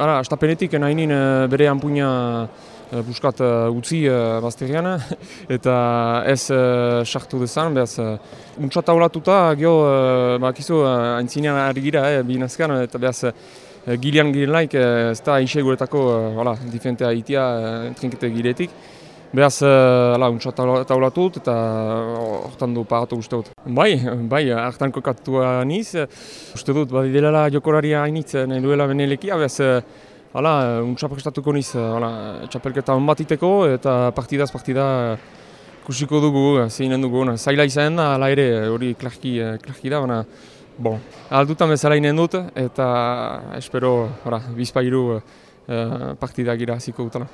Ara, astapenetik nahi nien eh, bere anpuina eh, buskat uh, utzi uh, bazterian, eta ez uh, sartu dezan, behaz, uh, untsa taulatuta, geho, uh, bakizu, uh, aintzinean ari gira, eh, binazkan, eta behaz, uh, gilean gilenaik, uh, ez da inxe guretako, voilà, diferentea itia, uh, trinkete giletik. Behaz, uh, untsa taulatut eta hortan du paratu uste dut. Bai, bai, hartan kokatua niz, uste dut, badi dela jokoraria hainitz, nahi duela benelekia, behaz, hala, untsa prestatuko niz, hala, txapelketa hon bat iteko eta partidaz partida kusiko dugu, zeinen dugu, zaila izan da, hala ere, hori klarki, klarki da, baina, bon, aldutan bezala inen dut, eta espero, hala, bizpairu uh, partida gira ziko dutela.